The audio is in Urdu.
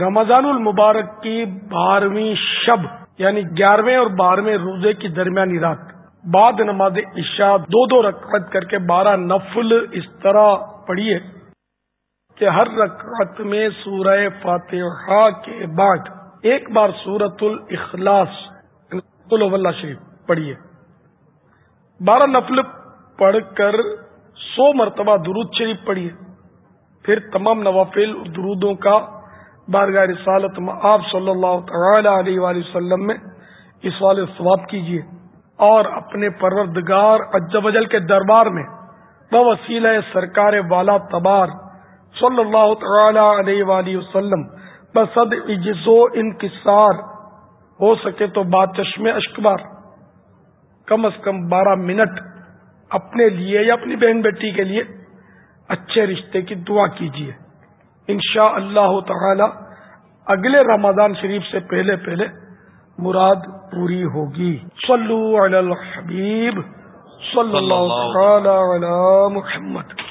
رمضان المبارک کی بارہویں شب یعنی گیارہویں اور بارہویں روزے کی درمیانی رات۔ بعد نماز عشاء، دو دو رکعت کر کے بارہ نفل اس طرح پڑھیے کہ ہر رکعت میں سورہ فاتحہ کے بعد ایک بار سورت الاخلاص اللہ شریف پڑھیے۔ بارہ نفل پڑھ کر سو مرتبہ درود شریف پڑھیے۔ پھر تمام نوافل درودوں کا بارگاہ رسالت آپ صلی اللہ تعالی علیہ وآلہ وسلم میں اس والے ثواب کیجیے اور اپنے پروردگار اجل کے دربار میں وسیلہ سرکار والا تبار صلی اللہ تعالی علیہ وآلہ وسلم بسد عجز و انکسار ہو سکے تو بات چشم اشکبار کم از کم بارہ منٹ اپنے لیے یا اپنی بہن بیٹی کے لیے اچھے رشتے کی دعا کیجیے انشاء اللہ تعالی اگلے رمضان شریف سے پہلے پہلے مراد پوری ہوگی۔ صلو علی الحبیب صلی اللہ تعالی علی محمد۔